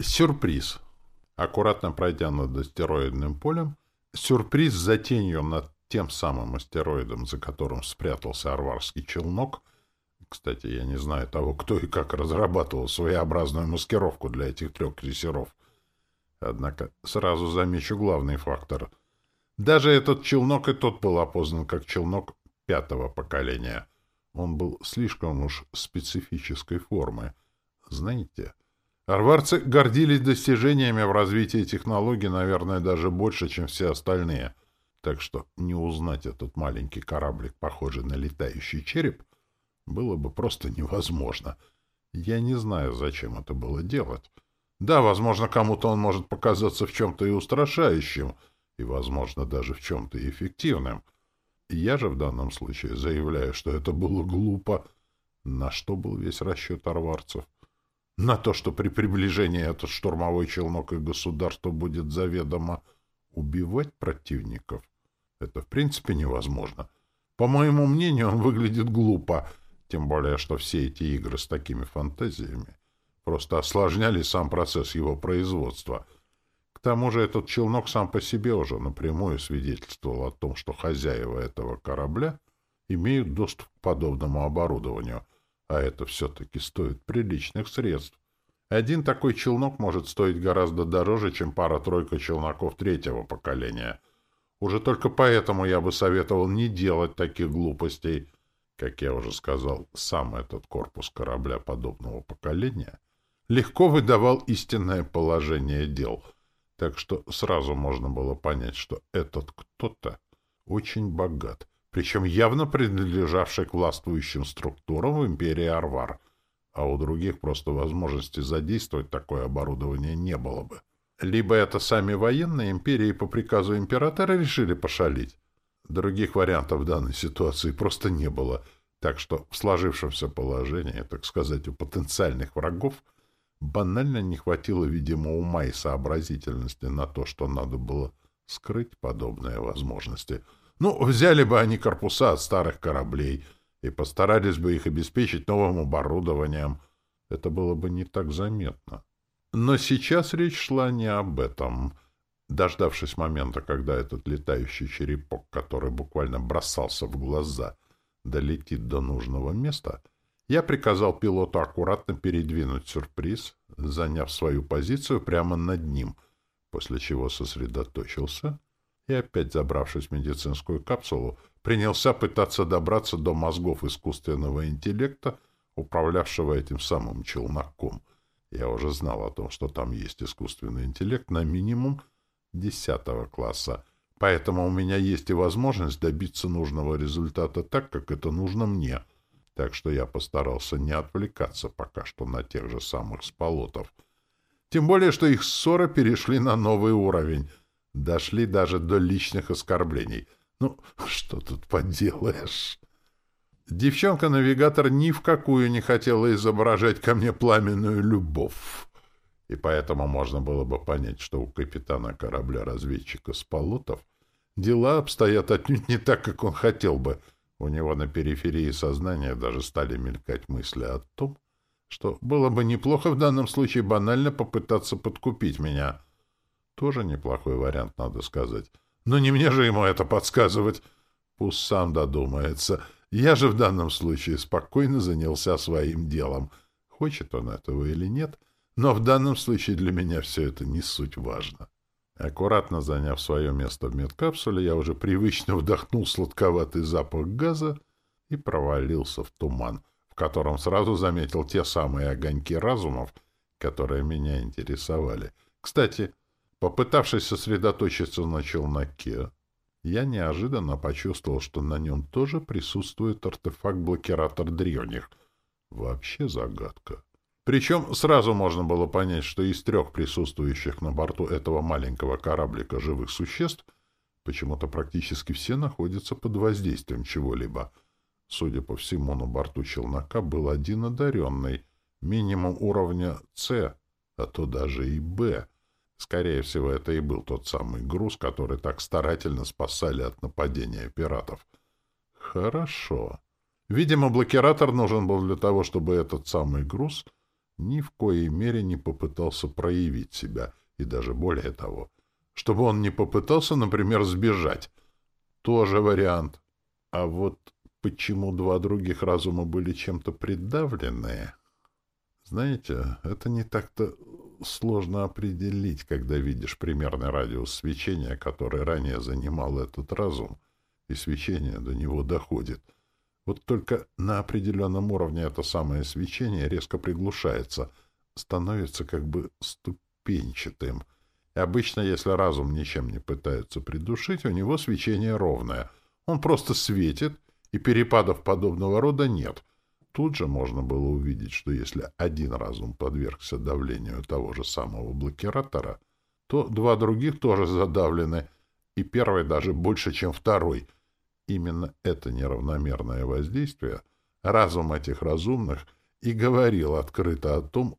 Сюрприз. Аккуратно пройдя над астероидным полем, сюрприз за тенью над тем самым астероидом, за которым спрятался арварский челнок. Кстати, я не знаю того, кто и как разрабатывал своеобразную маскировку для этих трех крейсеров. Однако сразу замечу главный фактор. Даже этот челнок и тот был опознан как челнок пятого поколения. Он был слишком уж специфической формы. Знаете, Арварцы гордились достижениями в развитии технологий, наверное, даже больше, чем все остальные. Так что не узнать этот маленький кораблик, похожий на летающий череп, было бы просто невозможно. Я не знаю, зачем это было делать. Да, возможно, кому-то он может показаться в чем-то и устрашающим, и, возможно, даже в чем-то и эффективным. Я же в данном случае заявляю, что это было глупо. На что был весь расчет арварцев? — на то, что при приближении этот штурмовой челнок и государство будет заведомо убивать противников, это в принципе невозможно. По моему мнению, он выглядит глупо, тем более, что все эти игры с такими фантазиями просто осложняли сам процесс его производства. К тому же этот челнок сам по себе уже напрямую свидетельствовал о том, что хозяева этого корабля имеют доступ к подобному оборудованию — а это все-таки стоит приличных средств. Один такой челнок может стоить гораздо дороже, чем пара-тройка челноков третьего поколения. Уже только поэтому я бы советовал не делать таких глупостей. Как я уже сказал, сам этот корпус корабля подобного поколения легко выдавал истинное положение дел, так что сразу можно было понять, что этот кто-то очень богат — причем явно принадлежавший к властвующим структурам в империи Арвар, а у других просто возможности задействовать такое оборудование не было бы. Либо это сами военные империи по приказу императора решили пошалить. Других вариантов данной ситуации просто не было, так что в сложившемся положении, так сказать, у потенциальных врагов банально не хватило, видимо, ума и сообразительности на то, что надо было скрыть подобные возможности — ну, взяли бы они корпуса от старых кораблей и постарались бы их обеспечить новым оборудованием. Это было бы не так заметно. Но сейчас речь шла не об этом. Дождавшись момента, когда этот летающий черепок, который буквально бросался в глаза, долетит до нужного места, я приказал пилоту аккуратно передвинуть сюрприз, заняв свою позицию прямо над ним, после чего сосредоточился и опять забравшись в медицинскую капсулу, принялся пытаться добраться до мозгов искусственного интеллекта, управлявшего этим самым челноком. Я уже знал о том, что там есть искусственный интеллект на минимум десятого класса, поэтому у меня есть и возможность добиться нужного результата так, как это нужно мне. Так что я постарался не отвлекаться пока что на тех же самых сполотов. Тем более, что их ссоры перешли на новый уровень — Дошли даже до личных оскорблений. Ну, что тут поделаешь? Девчонка-навигатор ни в какую не хотела изображать ко мне пламенную любовь. И поэтому можно было бы понять, что у капитана корабля-разведчика Спалутов дела обстоят отнюдь не так, как он хотел бы. У него на периферии сознания даже стали мелькать мысли о том, что было бы неплохо в данном случае банально попытаться подкупить меня — тоже неплохой вариант, надо сказать. Но не мне же ему это подсказывать. Пусть сам додумается. Я же в данном случае спокойно занялся своим делом. Хочет он этого или нет, но в данном случае для меня все это не суть важно. Аккуратно заняв свое место в медкапсуле, я уже привычно вдохнул сладковатый запах газа и провалился в туман, в котором сразу заметил те самые огоньки разумов, которые меня интересовали. Кстати, Попытавшись сосредоточиться на челноке, я неожиданно почувствовал, что на нем тоже присутствует артефакт-блокиратор древних. Вообще загадка. Причем сразу можно было понять, что из трех присутствующих на борту этого маленького кораблика живых существ почему-то практически все находятся под воздействием чего-либо. Судя по всему, на борту челнока был один одаренный, минимум уровня «С», а то даже и «Б», Скорее всего, это и был тот самый груз, который так старательно спасали от нападения пиратов. Хорошо. Видимо, блокиратор нужен был для того, чтобы этот самый груз ни в коей мере не попытался проявить себя, и даже более того, чтобы он не попытался, например, сбежать. Тоже вариант. А вот почему два других разума были чем-то придавленные? Знаете, это не так-то сложно определить, когда видишь примерный радиус свечения, который ранее занимал этот разум, и свечение до него доходит. Вот только на определенном уровне это самое свечение резко приглушается, становится как бы ступенчатым. И обычно, если разум ничем не пытается придушить, у него свечение ровное. Он просто светит, и перепадов подобного рода нет — Тут же можно было увидеть, что если один разум подвергся давлению того же самого блокиратора, то два других тоже задавлены, и первый даже больше, чем второй. Именно это неравномерное воздействие разум этих разумных и говорил открыто о том,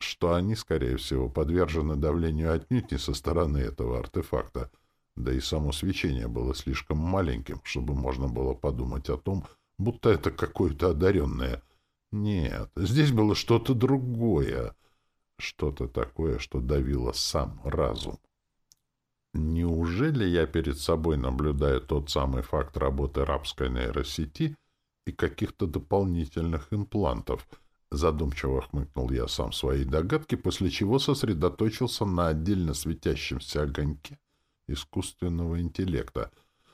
что они, скорее всего, подвержены давлению отнюдь не со стороны этого артефакта, да и само свечение было слишком маленьким, чтобы можно было подумать о том, будто это какое-то одаренное. Нет, здесь было что-то другое, что-то такое, что давило сам разум. Неужели я перед собой наблюдаю тот самый факт работы рабской нейросети и каких-то дополнительных имплантов? Задумчиво хмыкнул я сам своей догадки, после чего сосредоточился на отдельно светящемся огоньке искусственного интеллекта.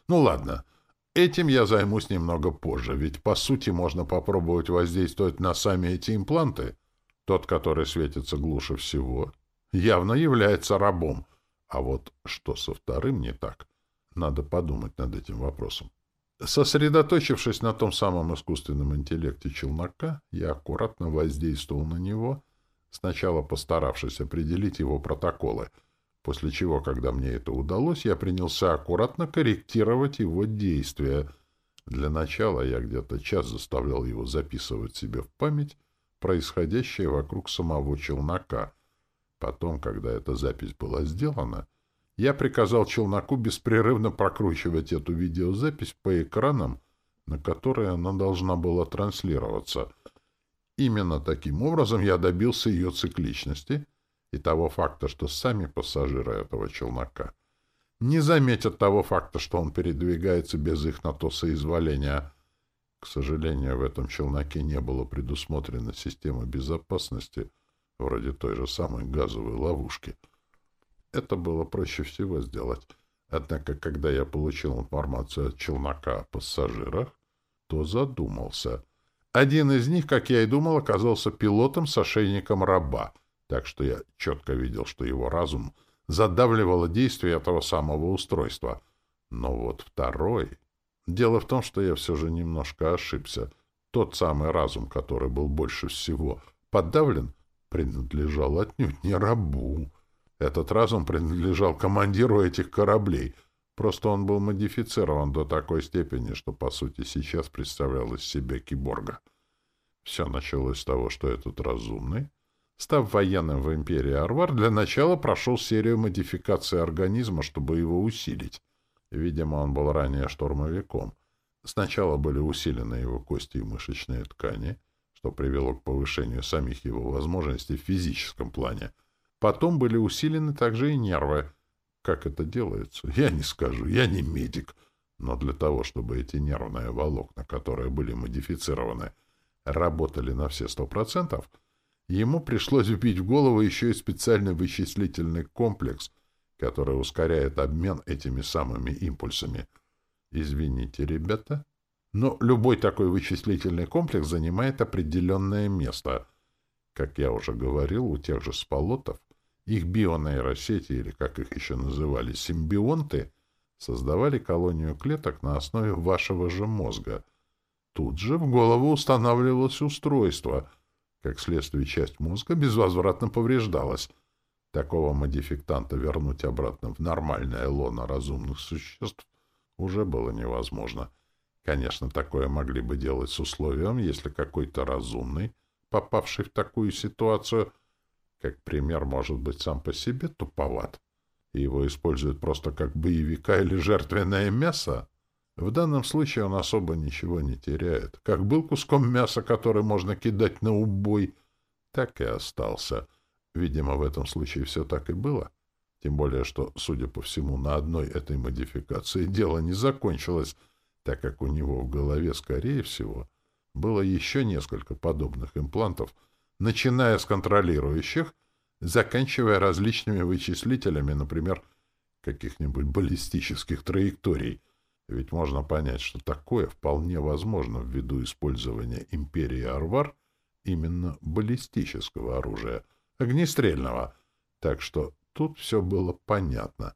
Ну ладно, — Этим я займусь немного позже, ведь, по сути, можно попробовать воздействовать на сами эти импланты. Тот, который светится глуше всего, явно является рабом. А вот что со вторым не так? Надо подумать над этим вопросом. Сосредоточившись на том самом искусственном интеллекте челнока, я аккуратно воздействовал на него, сначала постаравшись определить его протоколы — после чего, когда мне это удалось, я принялся аккуратно корректировать его действия. Для начала я где-то час заставлял его записывать себе в память происходящее вокруг самого челнока. Потом, когда эта запись была сделана, я приказал челноку беспрерывно прокручивать эту видеозапись по экранам, на которые она должна была транслироваться. Именно таким образом я добился ее цикличности — и того факта, что сами пассажиры этого челнока не заметят того факта, что он передвигается без их на то соизволения. К сожалению, в этом челноке не было предусмотрена система безопасности, вроде той же самой газовой ловушки. Это было проще всего сделать. Однако, когда я получил информацию от челнока о пассажирах, то задумался. Один из них, как я и думал, оказался пилотом с ошейником раба — так что я четко видел, что его разум задавливало действие этого самого устройства. Но вот второй... Дело в том, что я все же немножко ошибся. Тот самый разум, который был больше всего подавлен, принадлежал отнюдь не рабу. Этот разум принадлежал командиру этих кораблей. Просто он был модифицирован до такой степени, что, по сути, сейчас представлял из себя киборга. Все началось с того, что этот разумный Став военным в империи Арвар, для начала прошел серию модификаций организма, чтобы его усилить. Видимо, он был ранее штурмовиком. Сначала были усилены его кости и мышечные ткани, что привело к повышению самих его возможностей в физическом плане. Потом были усилены также и нервы. Как это делается, я не скажу, я не медик. Но для того, чтобы эти нервные волокна, которые были модифицированы, работали на все сто процентов — Ему пришлось вбить в голову еще и специальный вычислительный комплекс, который ускоряет обмен этими самыми импульсами. Извините, ребята, но любой такой вычислительный комплекс занимает определенное место. Как я уже говорил, у тех же сполотов их бионейросети, или как их еще называли, симбионты, создавали колонию клеток на основе вашего же мозга. Тут же в голову устанавливалось устройство — как следствие, часть мозга безвозвратно повреждалась. Такого модификтанта вернуть обратно в нормальное лоно разумных существ уже было невозможно. Конечно, такое могли бы делать с условием, если какой-то разумный, попавший в такую ситуацию, как пример, может быть сам по себе туповат, и его используют просто как боевика или жертвенное мясо, в данном случае он особо ничего не теряет. Как был куском мяса, который можно кидать на убой, так и остался. Видимо, в этом случае все так и было. Тем более, что, судя по всему, на одной этой модификации дело не закончилось, так как у него в голове, скорее всего, было еще несколько подобных имплантов, начиная с контролирующих, заканчивая различными вычислителями, например, каких-нибудь баллистических траекторий. Ведь можно понять, что такое вполне возможно ввиду использования империи Арвар именно баллистического оружия, огнестрельного. Так что тут все было понятно.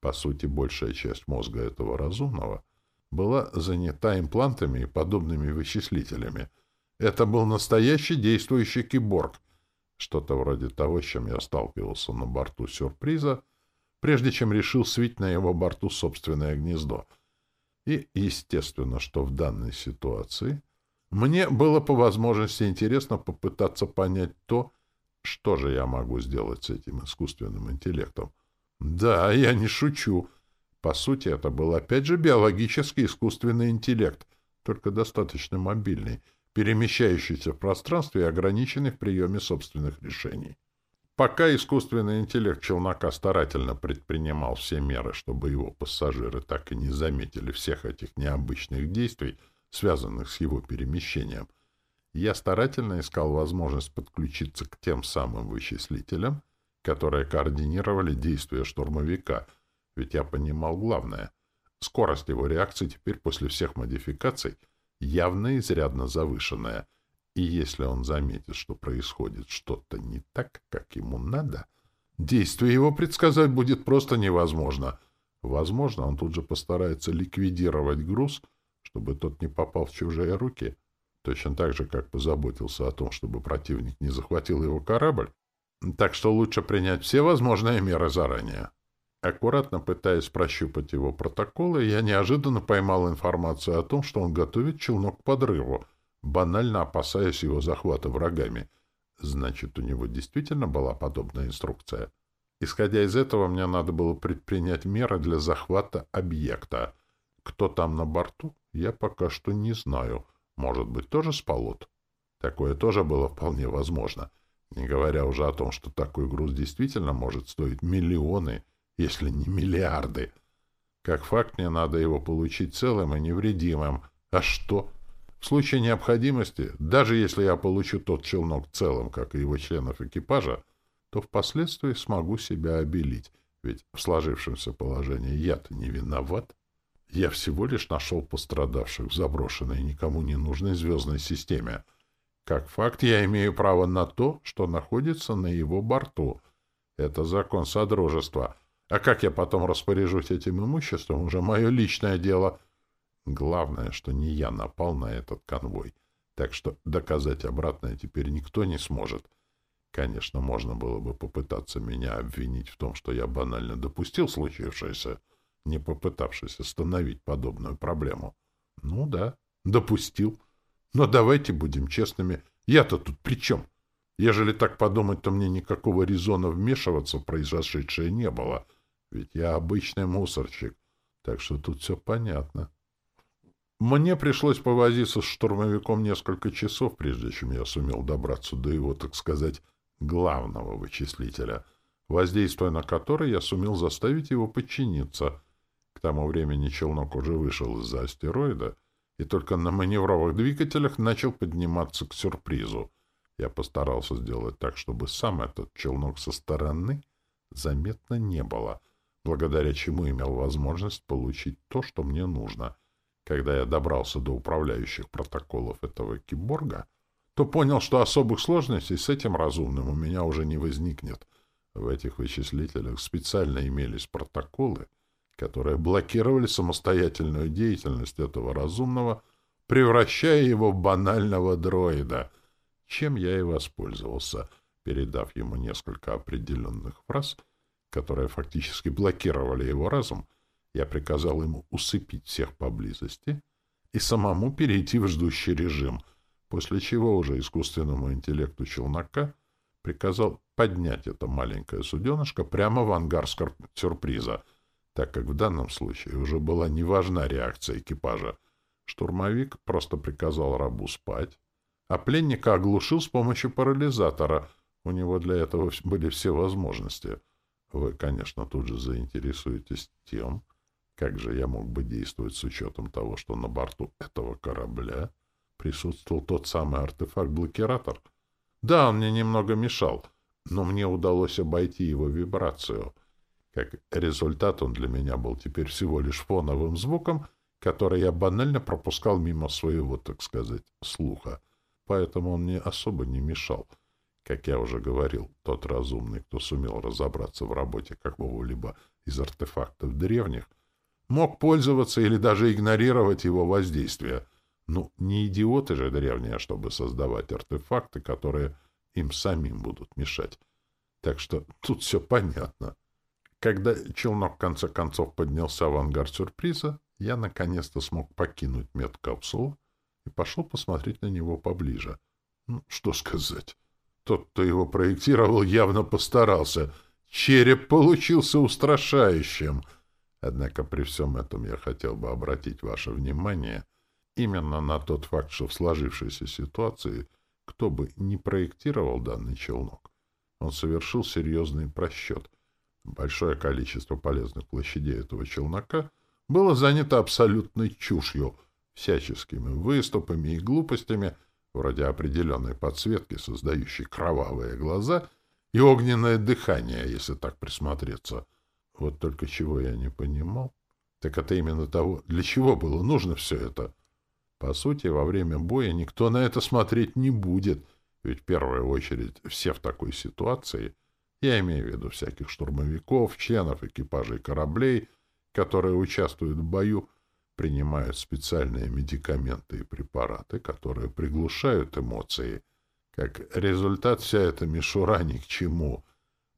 По сути, большая часть мозга этого разумного была занята имплантами и подобными вычислителями. Это был настоящий действующий киборг. Что-то вроде того, с чем я сталкивался на борту сюрприза, прежде чем решил свить на его борту собственное гнездо. И, естественно, что в данной ситуации мне было по возможности интересно попытаться понять то, что же я могу сделать с этим искусственным интеллектом. Да, я не шучу. По сути, это был опять же биологический искусственный интеллект, только достаточно мобильный, перемещающийся в пространстве и ограниченный в приеме собственных решений. Пока искусственный интеллект челнока старательно предпринимал все меры, чтобы его пассажиры так и не заметили всех этих необычных действий, связанных с его перемещением, я старательно искал возможность подключиться к тем самым вычислителям, которые координировали действия штурмовика, ведь я понимал главное. Скорость его реакции теперь после всех модификаций явно изрядно завышенная — и если он заметит, что происходит что-то не так, как ему надо, действие его предсказать будет просто невозможно. Возможно, он тут же постарается ликвидировать груз, чтобы тот не попал в чужие руки, точно так же, как позаботился о том, чтобы противник не захватил его корабль. Так что лучше принять все возможные меры заранее. Аккуратно пытаясь прощупать его протоколы, я неожиданно поймал информацию о том, что он готовит челнок к подрыву — банально опасаясь его захвата врагами. Значит, у него действительно была подобная инструкция. Исходя из этого, мне надо было предпринять меры для захвата объекта. Кто там на борту, я пока что не знаю. Может быть, тоже спалот? Такое тоже было вполне возможно. Не говоря уже о том, что такой груз действительно может стоить миллионы, если не миллиарды. Как факт, мне надо его получить целым и невредимым. А что? В случае необходимости, даже если я получу тот челнок целым, как и его членов экипажа, то впоследствии смогу себя обелить, ведь в сложившемся положении я-то не виноват. Я всего лишь нашел пострадавших в заброшенной никому не нужной звездной системе. Как факт, я имею право на то, что находится на его борту. Это закон Содружества. А как я потом распоряжусь этим имуществом, уже мое личное дело — Главное, что не я напал на этот конвой, так что доказать обратное теперь никто не сможет. Конечно, можно было бы попытаться меня обвинить в том, что я банально допустил случившееся, не попытавшись остановить подобную проблему. Ну да, допустил. Но давайте будем честными, я-то тут при чем? Ежели так подумать, то мне никакого резона вмешиваться в произошедшее не было, ведь я обычный мусорщик, так что тут все понятно. Мне пришлось повозиться с штурмовиком несколько часов, прежде чем я сумел добраться до его, так сказать, главного вычислителя, воздействуя на который я сумел заставить его подчиниться. К тому времени челнок уже вышел из-за астероида и только на маневровых двигателях начал подниматься к сюрпризу. Я постарался сделать так, чтобы сам этот челнок со стороны заметно не было, благодаря чему имел возможность получить то, что мне нужно — когда я добрался до управляющих протоколов этого киборга, то понял, что особых сложностей с этим разумным у меня уже не возникнет. В этих вычислителях специально имелись протоколы, которые блокировали самостоятельную деятельность этого разумного, превращая его в банального дроида, чем я и воспользовался, передав ему несколько определенных фраз, которые фактически блокировали его разум, я приказал ему усыпить всех поблизости и самому перейти в ждущий режим, после чего уже искусственному интеллекту челнока приказал поднять это маленькое суденышко прямо в ангар сюрприза, так как в данном случае уже была неважна реакция экипажа. Штурмовик просто приказал рабу спать, а пленника оглушил с помощью парализатора. У него для этого были все возможности. Вы, конечно, тут же заинтересуетесь тем, как же я мог бы действовать с учетом того, что на борту этого корабля присутствовал тот самый артефакт-блокиратор? Да, он мне немного мешал, но мне удалось обойти его вибрацию. Как результат, он для меня был теперь всего лишь фоновым звуком, который я банально пропускал мимо своего, так сказать, слуха. Поэтому он мне особо не мешал. Как я уже говорил, тот разумный, кто сумел разобраться в работе какого-либо из артефактов древних, мог пользоваться или даже игнорировать его воздействие. Ну, не идиоты же древние, чтобы создавать артефакты, которые им самим будут мешать. Так что тут все понятно. Когда челнок в конце концов поднялся в ангар сюрприза, я наконец-то смог покинуть медкапсулу и пошел посмотреть на него поближе. Ну, что сказать. Тот, кто его проектировал, явно постарался. Череп получился устрашающим. Однако при всем этом я хотел бы обратить ваше внимание именно на тот факт, что в сложившейся ситуации кто бы не проектировал данный челнок, он совершил серьезный просчет. Большое количество полезных площадей этого челнока было занято абсолютной чушью, всяческими выступами и глупостями, вроде определенной подсветки, создающей кровавые глаза и огненное дыхание, если так присмотреться. Вот только чего я не понимал, так это именно того, для чего было нужно все это. По сути, во время боя никто на это смотреть не будет, ведь в первую очередь все в такой ситуации, я имею в виду всяких штурмовиков, членов экипажей кораблей, которые участвуют в бою, принимают специальные медикаменты и препараты, которые приглушают эмоции. Как результат, вся эта мишура ни к чему.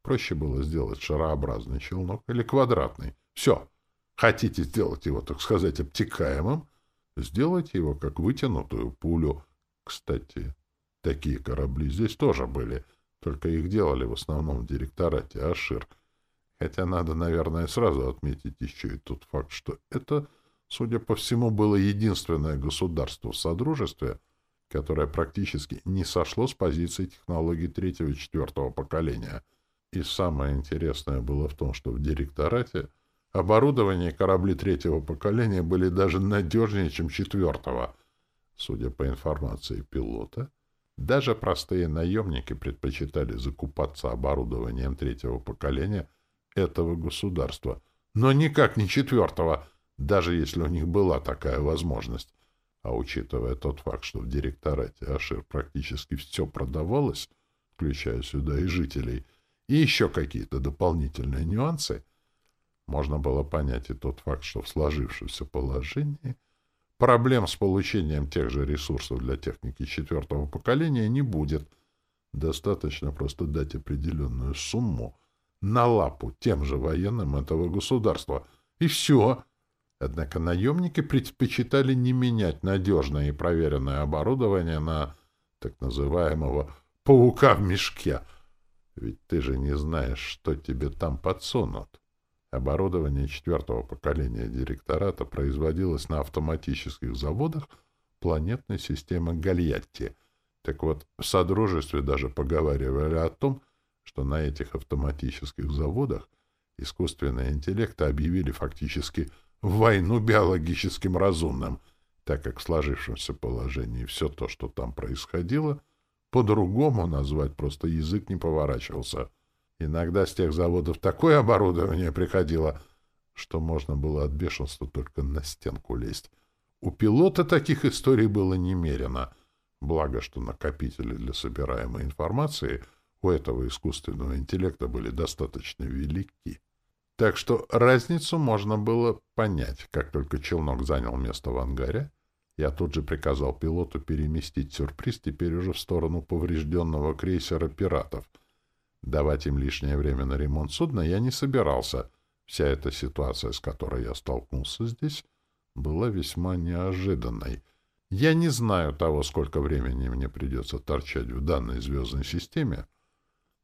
Проще было сделать шарообразный челнок или квадратный. Все. Хотите сделать его, так сказать, обтекаемым? Сделайте его как вытянутую пулю. Кстати, такие корабли здесь тоже были, только их делали в основном в директорате Ашир — Хотя надо, наверное, сразу отметить еще и тот факт, что это, судя по всему, было единственное государство в Содружестве, которое практически не сошло с позиции технологий третьего и четвертого поколения. И самое интересное было в том, что в директорате оборудование корабли третьего поколения были даже надежнее, чем четвертого. Судя по информации пилота, даже простые наемники предпочитали закупаться оборудованием третьего поколения – этого государства, но никак не четвертого, даже если у них была такая возможность. А учитывая тот факт, что в директорате Ашир практически все продавалось, включая сюда и жителей, и еще какие-то дополнительные нюансы, можно было понять и тот факт, что в сложившемся положении проблем с получением тех же ресурсов для техники четвертого поколения не будет. Достаточно просто дать определенную сумму — на лапу тем же военным этого государства. И все. Однако наемники предпочитали не менять надежное и проверенное оборудование на так называемого «паука в мешке». Ведь ты же не знаешь, что тебе там подсунут. Оборудование четвертого поколения директората производилось на автоматических заводах планетной системы Гальятти. Так вот, в Содружестве даже поговаривали о том, что на этих автоматических заводах искусственные интеллекты объявили фактически войну биологическим разумным, так как в сложившемся положении все то, что там происходило, по-другому назвать просто язык не поворачивался. Иногда с тех заводов такое оборудование приходило, что можно было от бешенства только на стенку лезть. У пилота таких историй было немерено. Благо, что накопители для собираемой информации — у этого искусственного интеллекта были достаточно велики. Так что разницу можно было понять. Как только челнок занял место в ангаре, я тут же приказал пилоту переместить сюрприз теперь уже в сторону поврежденного крейсера пиратов. Давать им лишнее время на ремонт судна я не собирался. Вся эта ситуация, с которой я столкнулся здесь, была весьма неожиданной. Я не знаю того, сколько времени мне придется торчать в данной звездной системе,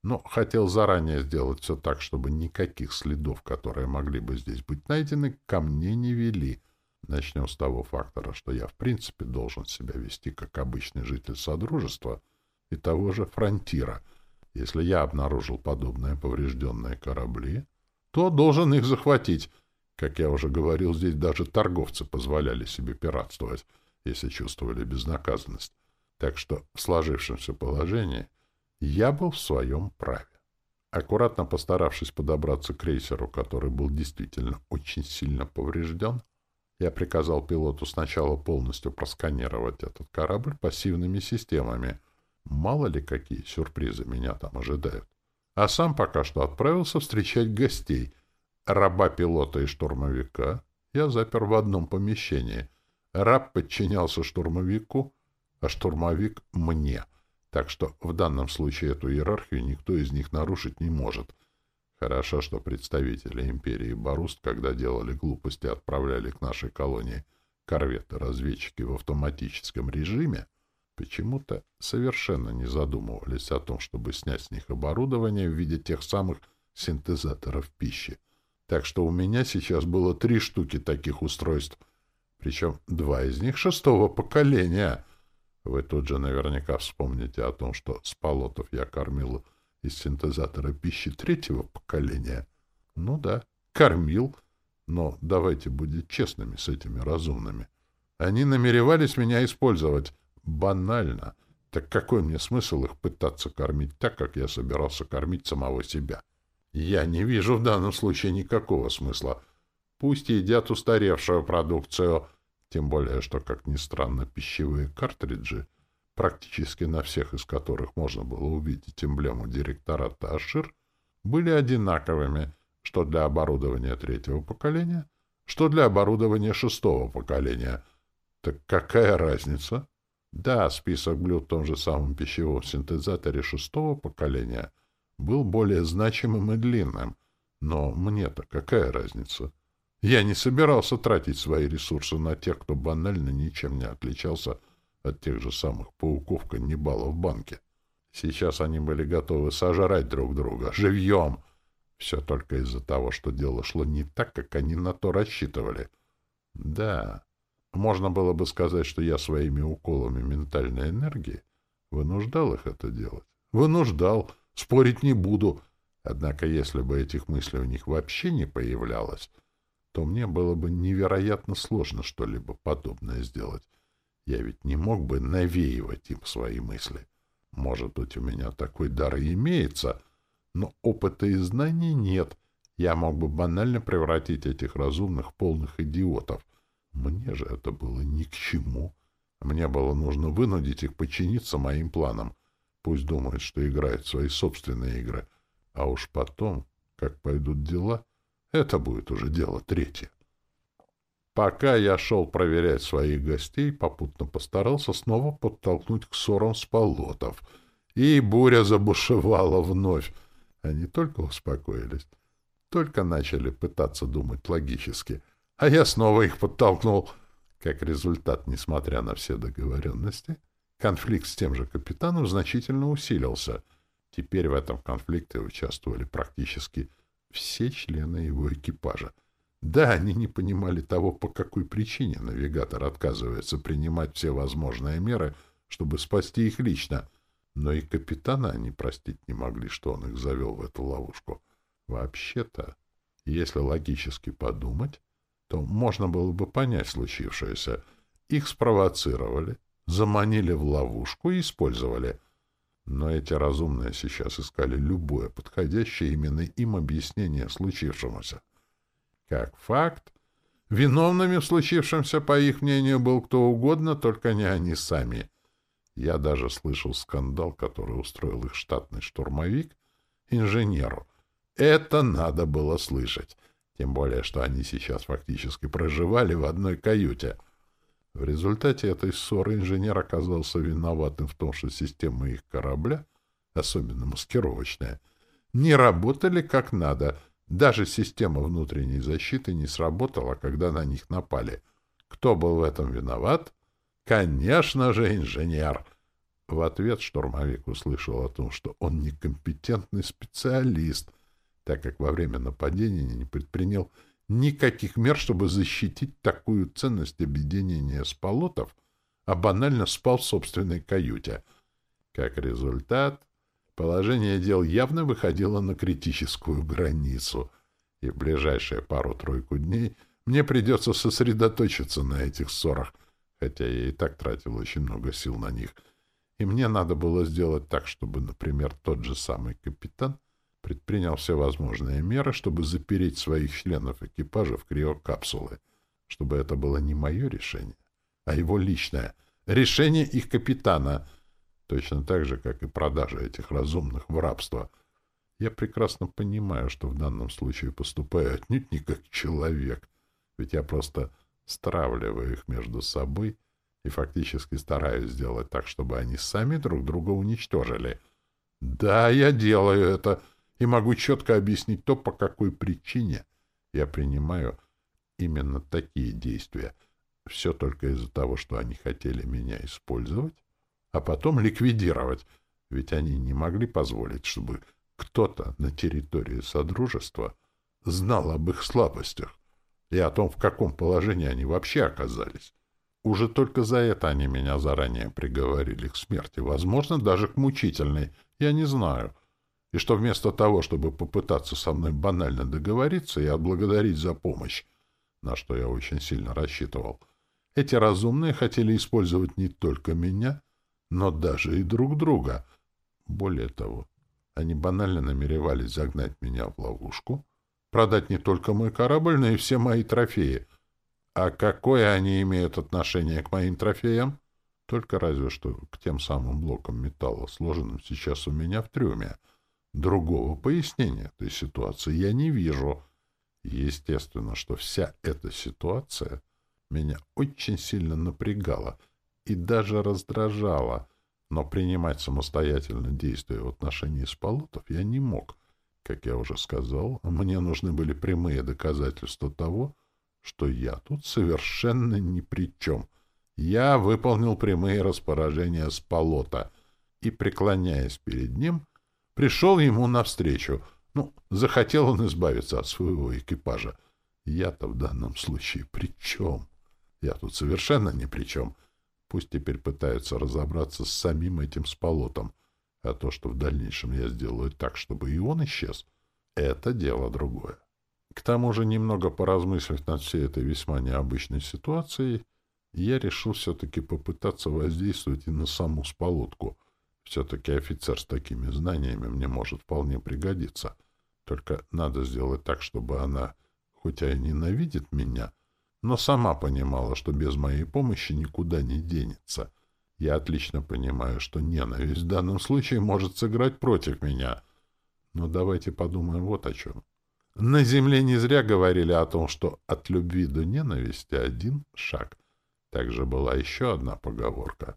но хотел заранее сделать все так, чтобы никаких следов, которые могли бы здесь быть найдены, ко мне не вели. Начнем с того фактора, что я в принципе должен себя вести как обычный житель Содружества и того же фронтира. Если я обнаружил подобные поврежденные корабли, то должен их захватить. Как я уже говорил, здесь даже торговцы позволяли себе пиратствовать, если чувствовали безнаказанность. Так что в сложившемся положении я был в своем праве. Аккуратно постаравшись подобраться к крейсеру, который был действительно очень сильно поврежден, я приказал пилоту сначала полностью просканировать этот корабль пассивными системами. Мало ли какие сюрпризы меня там ожидают. А сам пока что отправился встречать гостей. Раба пилота и штурмовика я запер в одном помещении. Раб подчинялся штурмовику, а штурмовик — мне. Так что в данном случае эту иерархию никто из них нарушить не может — Хорошо, что представители империи Баруст, когда делали глупости, отправляли к нашей колонии корветы-разведчики в автоматическом режиме, почему-то совершенно не задумывались о том, чтобы снять с них оборудование в виде тех самых синтезаторов пищи. Так что у меня сейчас было три штуки таких устройств, причем два из них шестого поколения. Вы тут же наверняка вспомните о том, что с полотов я кормил из синтезатора пищи третьего поколения. Ну да, кормил. Но давайте будем честными с этими разумными. Они намеревались меня использовать. Банально. Так какой мне смысл их пытаться кормить так, как я собирался кормить самого себя? Я не вижу в данном случае никакого смысла. Пусть едят устаревшую продукцию, тем более, что, как ни странно, пищевые картриджи практически на всех из которых можно было увидеть эмблему директората Ашир, были одинаковыми, что для оборудования третьего поколения, что для оборудования шестого поколения. Так какая разница? Да, список блюд в том же самом пищевом синтезаторе шестого поколения был более значимым и длинным, но мне-то какая разница? Я не собирался тратить свои ресурсы на тех, кто банально ничем не отличался от тех же самых пауков-каннибалов в банке. Сейчас они были готовы сожрать друг друга живьем. Все только из-за того, что дело шло не так, как они на то рассчитывали. Да, можно было бы сказать, что я своими уколами ментальной энергии вынуждал их это делать. Вынуждал, спорить не буду. Однако, если бы этих мыслей у них вообще не появлялось, то мне было бы невероятно сложно что-либо подобное сделать. Я ведь не мог бы навеивать им свои мысли. Может быть, у меня такой дар и имеется, но опыта и знаний нет. Я мог бы банально превратить этих разумных в полных идиотов. Мне же это было ни к чему. Мне было нужно вынудить их подчиниться моим планам. Пусть думают, что играют свои собственные игры. А уж потом, как пойдут дела, это будет уже дело третье. Пока я шел проверять своих гостей, попутно постарался снова подтолкнуть к ссорам с полотов. И буря забушевала вновь. Они только успокоились, только начали пытаться думать логически. А я снова их подтолкнул. Как результат, несмотря на все договоренности, конфликт с тем же капитаном значительно усилился. Теперь в этом конфликте участвовали практически все члены его экипажа — да, они не понимали того, по какой причине навигатор отказывается принимать все возможные меры, чтобы спасти их лично. Но и капитана они простить не могли, что он их завел в эту ловушку. Вообще-то, если логически подумать, то можно было бы понять случившееся. Их спровоцировали, заманили в ловушку и использовали. Но эти разумные сейчас искали любое подходящее именно им объяснение случившемуся. Как факт, виновными в случившемся, по их мнению, был кто угодно, только не они сами. Я даже слышал скандал, который устроил их штатный штурмовик инженеру. Это надо было слышать. Тем более, что они сейчас фактически проживали в одной каюте. В результате этой ссоры инженер оказался виноватым в том, что системы их корабля, особенно маскировочная, не работали как надо — даже система внутренней защиты не сработала, когда на них напали. Кто был в этом виноват? Конечно же, инженер. В ответ штурмовик услышал о том, что он некомпетентный специалист, так как во время нападения не предпринял никаких мер, чтобы защитить такую ценность объединения сполотов, а банально спал в собственной каюте. Как результат, положение дел явно выходило на критическую границу, и в ближайшие пару-тройку дней мне придется сосредоточиться на этих ссорах, хотя я и так тратил очень много сил на них. И мне надо было сделать так, чтобы, например, тот же самый капитан предпринял все возможные меры, чтобы запереть своих членов экипажа в криокапсулы, чтобы это было не мое решение, а его личное, решение их капитана, точно так же, как и продажа этих разумных в рабство. Я прекрасно понимаю, что в данном случае поступаю отнюдь не как человек, ведь я просто стравливаю их между собой и фактически стараюсь сделать так, чтобы они сами друг друга уничтожили. Да, я делаю это, — и могу четко объяснить то, по какой причине я принимаю именно такие действия. Все только из-за того, что они хотели меня использовать, а потом ликвидировать, ведь они не могли позволить, чтобы кто-то на территории Содружества знал об их слабостях и о том, в каком положении они вообще оказались. Уже только за это они меня заранее приговорили к смерти, возможно, даже к мучительной, я не знаю — и что вместо того, чтобы попытаться со мной банально договориться и отблагодарить за помощь, на что я очень сильно рассчитывал, эти разумные хотели использовать не только меня, но даже и друг друга. Более того, они банально намеревались загнать меня в ловушку, продать не только мой корабль, но и все мои трофеи. А какое они имеют отношение к моим трофеям? Только разве что к тем самым блокам металла, сложенным сейчас у меня в трюме — Другого пояснения этой ситуации я не вижу. Естественно, что вся эта ситуация меня очень сильно напрягала и даже раздражала, но принимать самостоятельно действия в отношении Спалутов я не мог. Как я уже сказал, мне нужны были прямые доказательства того, что я тут совершенно ни при чем. Я выполнил прямые распоряжения Спалота и, преклоняясь перед ним, — пришел ему навстречу. Ну, захотел он избавиться от своего экипажа. Я-то в данном случае при чем? Я тут совершенно ни при чем. Пусть теперь пытаются разобраться с самим этим сполотом. А то, что в дальнейшем я сделаю так, чтобы и он исчез, это дело другое. К тому же, немного поразмыслив над всей этой весьма необычной ситуацией, я решил все-таки попытаться воздействовать и на саму сполотку — все-таки офицер с такими знаниями мне может вполне пригодиться. Только надо сделать так, чтобы она, хоть и ненавидит меня, но сама понимала, что без моей помощи никуда не денется. Я отлично понимаю, что ненависть в данном случае может сыграть против меня. Но давайте подумаем вот о чем. На земле не зря говорили о том, что от любви до ненависти один шаг. Также была еще одна поговорка.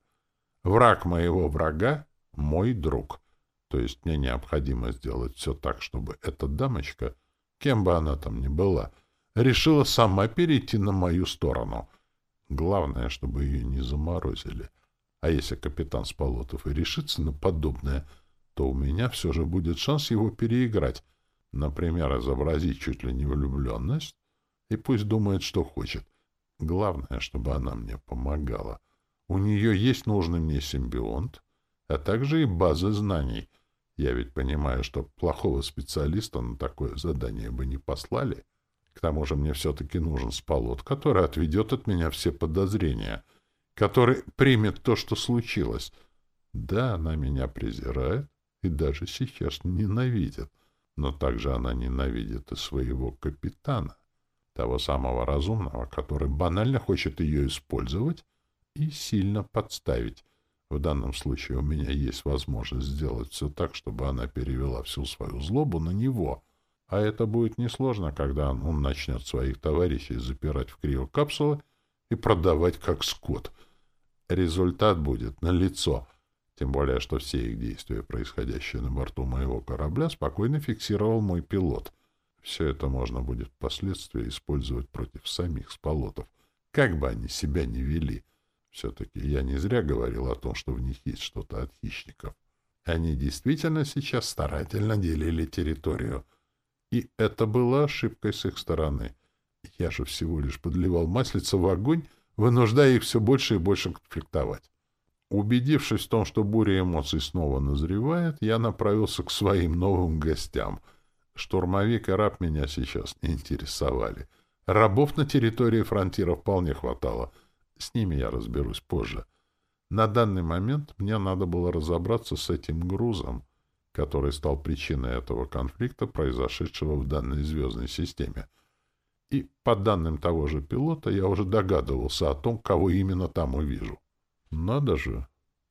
«Враг моего врага мой друг. То есть мне необходимо сделать все так, чтобы эта дамочка, кем бы она там ни была, решила сама перейти на мою сторону. Главное, чтобы ее не заморозили. А если капитан Спалотов и решится на подобное, то у меня все же будет шанс его переиграть. Например, изобразить чуть ли не влюбленность, и пусть думает, что хочет. Главное, чтобы она мне помогала. У нее есть нужный мне симбионт, а также и базы знаний. Я ведь понимаю, что плохого специалиста на такое задание бы не послали. К тому же мне все-таки нужен сполот, который отведет от меня все подозрения, который примет то, что случилось. Да, она меня презирает и даже сейчас ненавидит, но также она ненавидит и своего капитана, того самого разумного, который банально хочет ее использовать и сильно подставить. В данном случае у меня есть возможность сделать все так, чтобы она перевела всю свою злобу на него. А это будет несложно, когда он начнет своих товарищей запирать в криокапсулы и продавать как скот. Результат будет налицо. Тем более, что все их действия, происходящие на борту моего корабля, спокойно фиксировал мой пилот. Все это можно будет впоследствии использовать против самих сполотов, как бы они себя ни вели. Все-таки я не зря говорил о том, что в них есть что-то от хищников. Они действительно сейчас старательно делили территорию. И это было ошибкой с их стороны. Я же всего лишь подливал маслица в огонь, вынуждая их все больше и больше конфликтовать. Убедившись в том, что буря эмоций снова назревает, я направился к своим новым гостям. Штурмовик и раб меня сейчас не интересовали. Рабов на территории фронтира вполне хватало. С ними я разберусь позже. На данный момент мне надо было разобраться с этим грузом, который стал причиной этого конфликта, произошедшего в данной звездной системе. И, по данным того же пилота, я уже догадывался о том, кого именно там увижу. Надо же!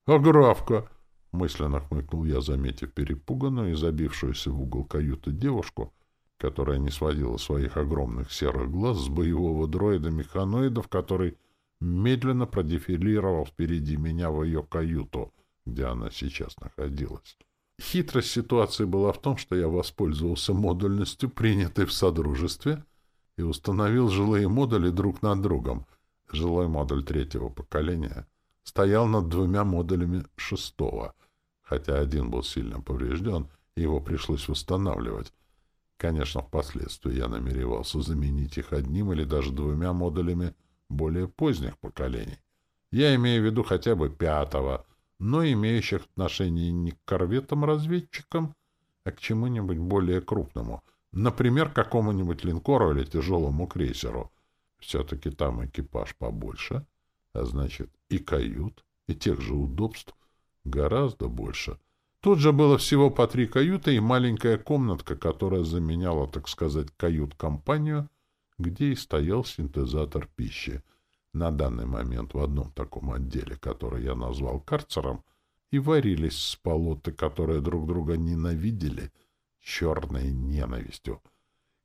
Аграфка! Мысленно хмыкнул я, заметив перепуганную и забившуюся в угол каюты девушку, которая не сводила своих огромных серых глаз с боевого дроида-механоидов, который медленно продефилировал впереди меня в ее каюту, где она сейчас находилась. Хитрость ситуации была в том, что я воспользовался модульностью, принятой в Содружестве, и установил жилые модули друг над другом. Жилой модуль третьего поколения стоял над двумя модулями шестого, хотя один был сильно поврежден, и его пришлось восстанавливать. Конечно, впоследствии я намеревался заменить их одним или даже двумя модулями более поздних поколений. Я имею в виду хотя бы пятого, но имеющих отношение не к корветам-разведчикам, а к чему-нибудь более крупному, например, к какому-нибудь линкору или тяжелому крейсеру. Все-таки там экипаж побольше, а значит и кают, и тех же удобств гораздо больше. Тут же было всего по три каюты и маленькая комнатка, которая заменяла, так сказать, кают-компанию, где и стоял синтезатор пищи — на данный момент в одном таком отделе, который я назвал карцером, и варились сполоты, которые друг друга ненавидели черной ненавистью.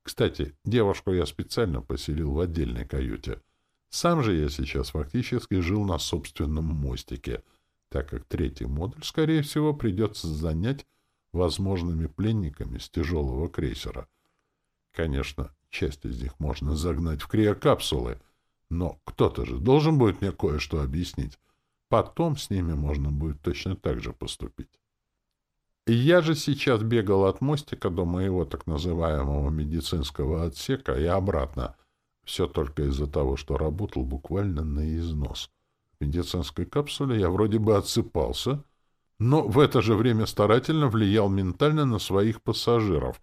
Кстати, девушку я специально поселил в отдельной каюте. Сам же я сейчас фактически жил на собственном мостике, так как третий модуль, скорее всего, придется занять возможными пленниками с тяжелого крейсера. Конечно, часть из них можно загнать в криокапсулы — но кто-то же должен будет мне кое-что объяснить. Потом с ними можно будет точно так же поступить. Я же сейчас бегал от мостика до моего так называемого медицинского отсека и обратно. Все только из-за того, что работал буквально на износ. В медицинской капсуле я вроде бы отсыпался, но в это же время старательно влиял ментально на своих пассажиров.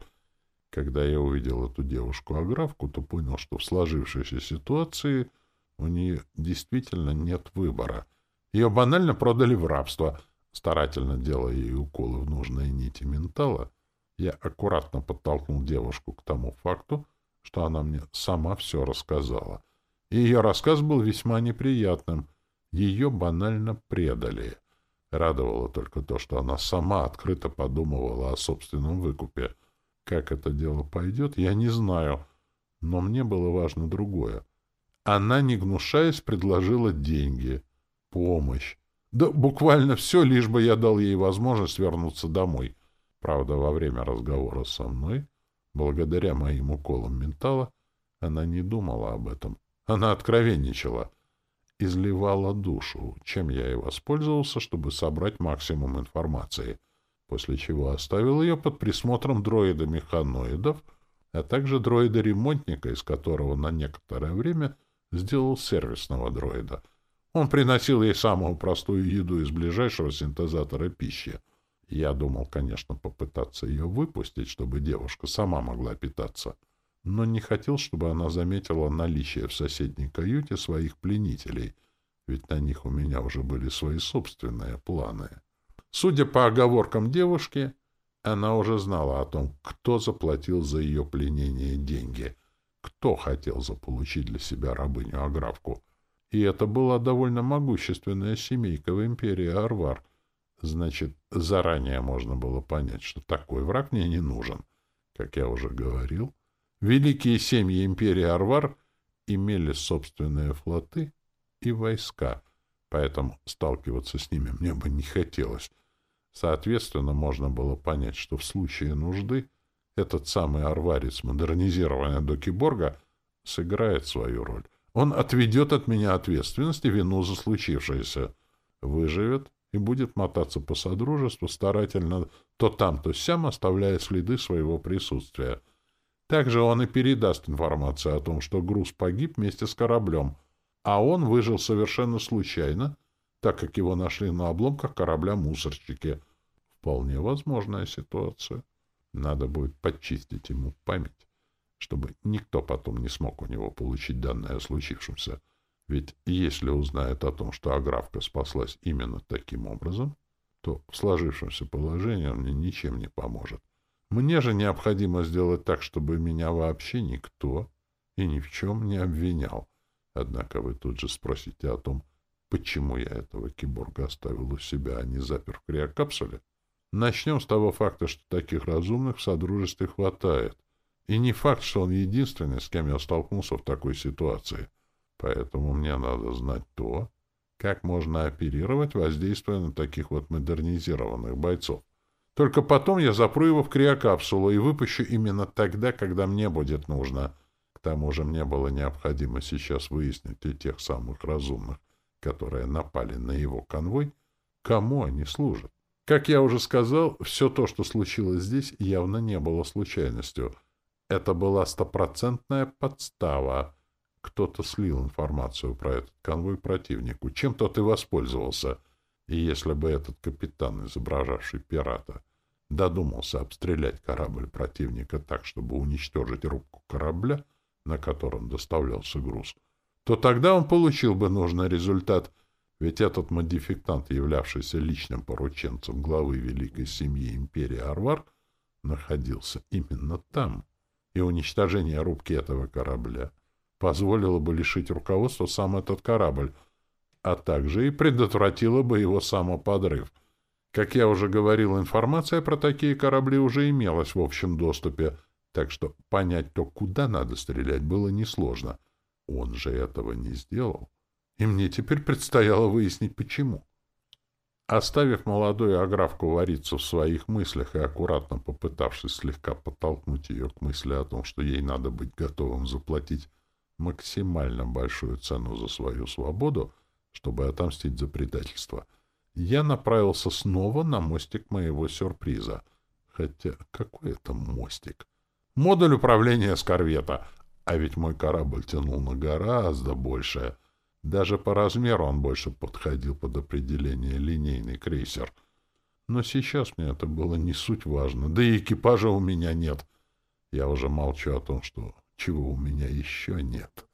Когда я увидел эту девушку-аграфку, то понял, что в сложившейся ситуации — у нее действительно нет выбора. Ее банально продали в рабство, старательно делая ей уколы в нужные нити ментала. Я аккуратно подтолкнул девушку к тому факту, что она мне сама все рассказала. И ее рассказ был весьма неприятным. Ее банально предали. Радовало только то, что она сама открыто подумывала о собственном выкупе. Как это дело пойдет, я не знаю, но мне было важно другое. Она, не гнушаясь, предложила деньги, помощь. Да буквально все, лишь бы я дал ей возможность вернуться домой. Правда, во время разговора со мной, благодаря моим уколам ментала, она не думала об этом. Она откровенничала, изливала душу, чем я и воспользовался, чтобы собрать максимум информации, после чего оставил ее под присмотром дроида-механоидов, а также дроида-ремонтника, из которого на некоторое время — сделал сервисного дроида. Он приносил ей самую простую еду из ближайшего синтезатора пищи. Я думал, конечно, попытаться ее выпустить, чтобы девушка сама могла питаться, но не хотел, чтобы она заметила наличие в соседней каюте своих пленителей, ведь на них у меня уже были свои собственные планы. Судя по оговоркам девушки, она уже знала о том, кто заплатил за ее пленение деньги — кто хотел заполучить для себя рабыню-аграфку. И это была довольно могущественная семейка в империи Арвар. Значит, заранее можно было понять, что такой враг мне не нужен. Как я уже говорил, великие семьи империи Арвар имели собственные флоты и войска, поэтому сталкиваться с ними мне бы не хотелось. Соответственно, можно было понять, что в случае нужды — этот самый арварец, модернизированный до киборга, сыграет свою роль. Он отведет от меня ответственность и вину за случившееся, выживет и будет мотаться по содружеству, старательно то там, то сям, оставляя следы своего присутствия. Также он и передаст информацию о том, что груз погиб вместе с кораблем, а он выжил совершенно случайно, так как его нашли на обломках корабля-мусорщики. Вполне возможная ситуация. Надо будет подчистить ему память, чтобы никто потом не смог у него получить данные о случившемся. Ведь если узнает о том, что Аграфка спаслась именно таким образом, то в сложившемся положении он мне ничем не поможет. Мне же необходимо сделать так, чтобы меня вообще никто и ни в чем не обвинял. Однако вы тут же спросите о том, почему я этого киборга оставил у себя, а не запер в криокапсуле. Начнем с того факта, что таких разумных в Содружестве хватает. И не факт, что он единственный, с кем я столкнулся в такой ситуации. Поэтому мне надо знать то, как можно оперировать, воздействуя на таких вот модернизированных бойцов. Только потом я запру его в криокапсулу и выпущу именно тогда, когда мне будет нужно. К тому же мне было необходимо сейчас выяснить у тех самых разумных, которые напали на его конвой, кому они служат. Как я уже сказал, все то, что случилось здесь, явно не было случайностью. Это была стопроцентная подстава. Кто-то слил информацию про этот конвой противнику, чем тот и воспользовался. И если бы этот капитан, изображавший пирата, додумался обстрелять корабль противника так, чтобы уничтожить рубку корабля, на котором доставлялся груз, то тогда он получил бы нужный результат, ведь этот модификант, являвшийся личным порученцем главы великой семьи империи Арвар, находился именно там, и уничтожение рубки этого корабля позволило бы лишить руководства сам этот корабль, а также и предотвратило бы его самоподрыв. Как я уже говорил, информация про такие корабли уже имелась в общем доступе, так что понять то, куда надо стрелять, было несложно — он же этого не сделал. И мне теперь предстояло выяснить, почему. Оставив молодую аграфку вариться в своих мыслях и аккуратно попытавшись слегка подтолкнуть ее к мысли о том, что ей надо быть готовым заплатить максимально большую цену за свою свободу, чтобы отомстить за предательство, я направился снова на мостик моего сюрприза. Хотя какой это мостик? Модуль управления с корвета — а ведь мой корабль тянул на гораздо большее. Даже по размеру он больше подходил под определение линейный крейсер. Но сейчас мне это было не суть важно. Да и экипажа у меня нет. Я уже молчу о том, что чего у меня еще нет.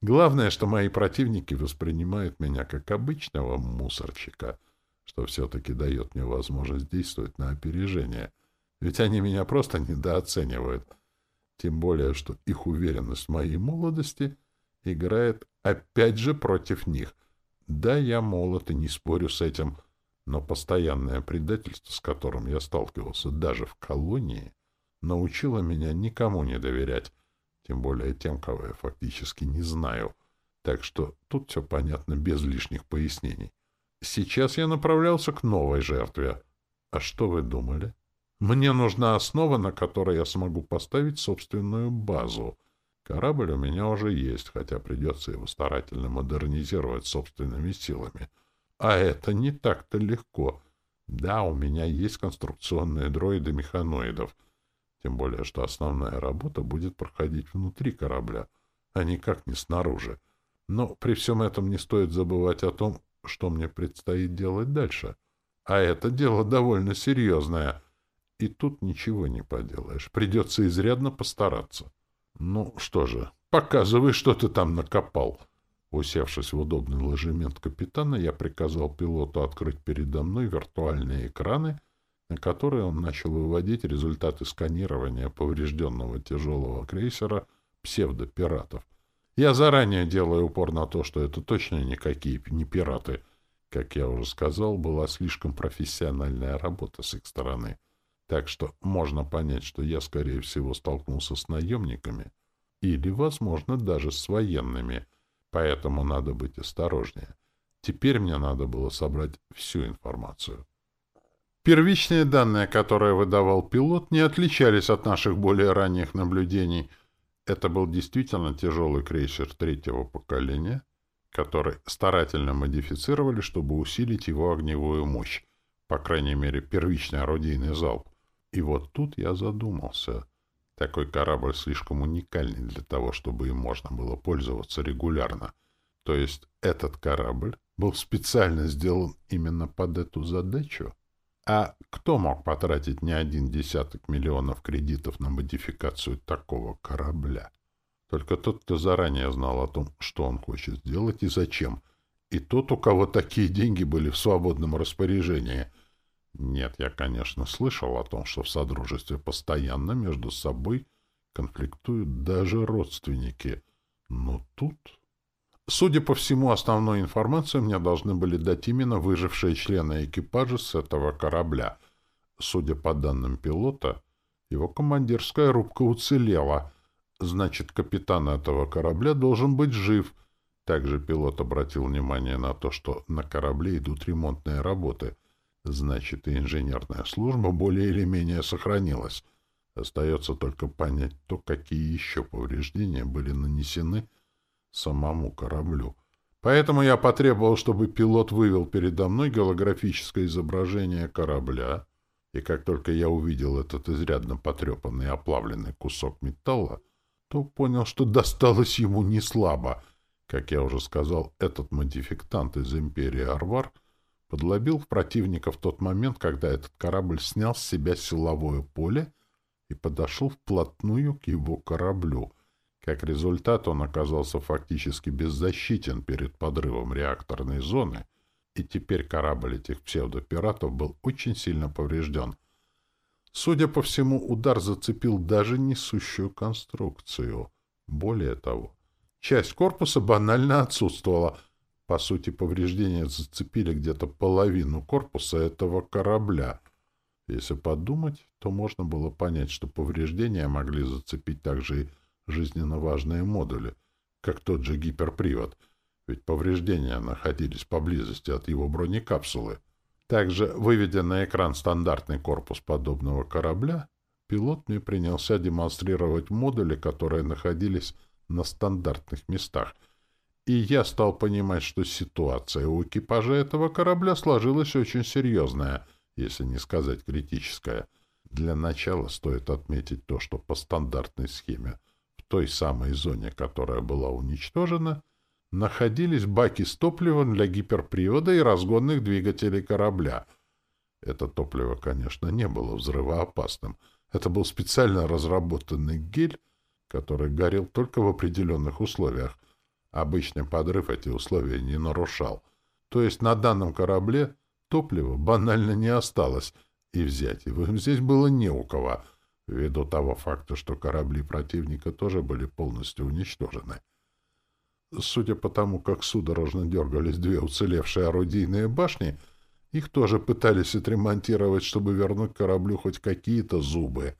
Главное, что мои противники воспринимают меня как обычного мусорчика, что все-таки дает мне возможность действовать на опережение. Ведь они меня просто недооценивают — тем более, что их уверенность в моей молодости играет опять же против них. Да, я молод и не спорю с этим, но постоянное предательство, с которым я сталкивался даже в колонии, научило меня никому не доверять, тем более тем, кого я фактически не знаю. Так что тут все понятно без лишних пояснений. Сейчас я направлялся к новой жертве. А что вы думали? Мне нужна основа, на которой я смогу поставить собственную базу. Корабль у меня уже есть, хотя придется его старательно модернизировать собственными силами. А это не так-то легко. Да, у меня есть конструкционные дроиды механоидов, тем более, что основная работа будет проходить внутри корабля, а никак не снаружи. Но при всем этом не стоит забывать о том, что мне предстоит делать дальше. А это дело довольно серьезное — и тут ничего не поделаешь. Придется изрядно постараться. Ну, что же, показывай, что ты там накопал. Усевшись в удобный ложемент капитана, я приказал пилоту открыть передо мной виртуальные экраны, на которые он начал выводить результаты сканирования поврежденного тяжелого крейсера псевдопиратов. Я заранее делаю упор на то, что это точно никакие не пираты. Как я уже сказал, была слишком профессиональная работа с их стороны. Так что можно понять, что я, скорее всего, столкнулся с наемниками или, возможно, даже с военными. Поэтому надо быть осторожнее. Теперь мне надо было собрать всю информацию. Первичные данные, которые выдавал пилот, не отличались от наших более ранних наблюдений. Это был действительно тяжелый крейсер третьего поколения, который старательно модифицировали, чтобы усилить его огневую мощь, по крайней мере, первичный орудийный залп. И вот тут я задумался. Такой корабль слишком уникальный для того, чтобы им можно было пользоваться регулярно. То есть этот корабль был специально сделан именно под эту задачу? А кто мог потратить не один десяток миллионов кредитов на модификацию такого корабля? Только тот, кто заранее знал о том, что он хочет сделать и зачем. И тот, у кого такие деньги были в свободном распоряжении. Нет, я, конечно, слышал о том, что в Содружестве постоянно между собой конфликтуют даже родственники. Но тут... Судя по всему, основную информацию мне должны были дать именно выжившие члены экипажа с этого корабля. Судя по данным пилота, его командирская рубка уцелела. Значит, капитан этого корабля должен быть жив. Также пилот обратил внимание на то, что на корабле идут ремонтные работы. Значит, и инженерная служба более или менее сохранилась. Остается только понять то, какие еще повреждения были нанесены самому кораблю. Поэтому я потребовал, чтобы пилот вывел передо мной голографическое изображение корабля, и как только я увидел этот изрядно потрепанный и оплавленный кусок металла, то понял, что досталось ему не слабо. Как я уже сказал, этот модификтант из империи Арвар подлобил противника в тот момент, когда этот корабль снял с себя силовое поле и подошел вплотную к его кораблю — как результат, он оказался фактически беззащитен перед подрывом реакторной зоны, и теперь корабль этих псевдопиратов был очень сильно поврежден. Судя по всему, удар зацепил даже несущую конструкцию. Более того, часть корпуса банально отсутствовала. По сути, повреждения зацепили где-то половину корпуса этого корабля. Если подумать, то можно было понять, что повреждения могли зацепить также и жизненно важные модули, как тот же гиперпривод, ведь повреждения находились поблизости от его бронекапсулы. Также, выведя на экран стандартный корпус подобного корабля, пилот мне принялся демонстрировать модули, которые находились на стандартных местах, и я стал понимать, что ситуация у экипажа этого корабля сложилась очень серьезная, если не сказать критическая. Для начала стоит отметить то, что по стандартной схеме той самой зоне, которая была уничтожена, находились баки с топливом для гиперпривода и разгонных двигателей корабля. Это топливо, конечно, не было взрывоопасным. Это был специально разработанный гель, который горел только в определенных условиях. Обычный подрыв эти условия не нарушал. То есть на данном корабле топлива банально не осталось, и взять его здесь было не у кого — ввиду того факта, что корабли противника тоже были полностью уничтожены. Судя по тому, как судорожно дергались две уцелевшие орудийные башни, их тоже пытались отремонтировать, чтобы вернуть кораблю хоть какие-то зубы.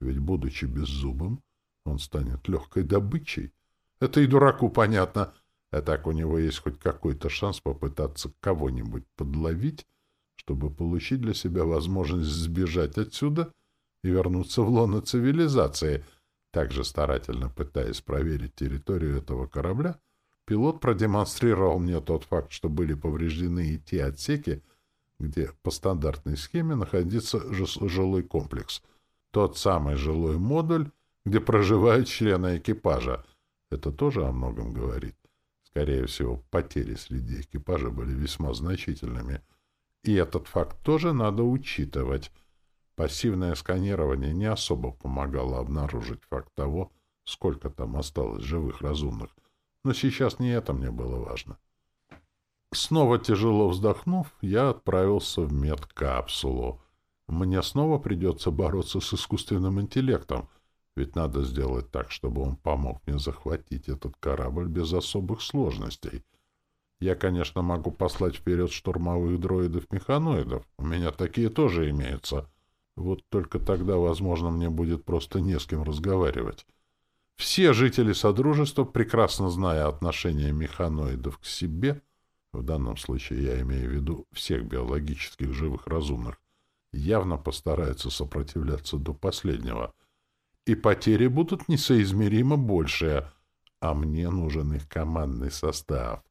Ведь, будучи беззубым, он станет легкой добычей. Это и дураку понятно. А так у него есть хоть какой-то шанс попытаться кого-нибудь подловить, чтобы получить для себя возможность сбежать отсюда и вернуться в лоно цивилизации. Также старательно пытаясь проверить территорию этого корабля, пилот продемонстрировал мне тот факт, что были повреждены и те отсеки, где по стандартной схеме находится жилой комплекс. Тот самый жилой модуль, где проживают члены экипажа. Это тоже о многом говорит. Скорее всего, потери среди экипажа были весьма значительными. И этот факт тоже надо учитывать. Пассивное сканирование не особо помогало обнаружить факт того, сколько там осталось живых разумных, но сейчас не это мне было важно. Снова тяжело вздохнув, я отправился в медкапсулу. Мне снова придется бороться с искусственным интеллектом, ведь надо сделать так, чтобы он помог мне захватить этот корабль без особых сложностей. Я, конечно, могу послать вперед штурмовых дроидов-механоидов, у меня такие тоже имеются — вот только тогда, возможно, мне будет просто не с кем разговаривать. Все жители Содружества, прекрасно зная отношение механоидов к себе, в данном случае я имею в виду всех биологических живых разумных, явно постараются сопротивляться до последнего. И потери будут несоизмеримо большие, а мне нужен их командный состав.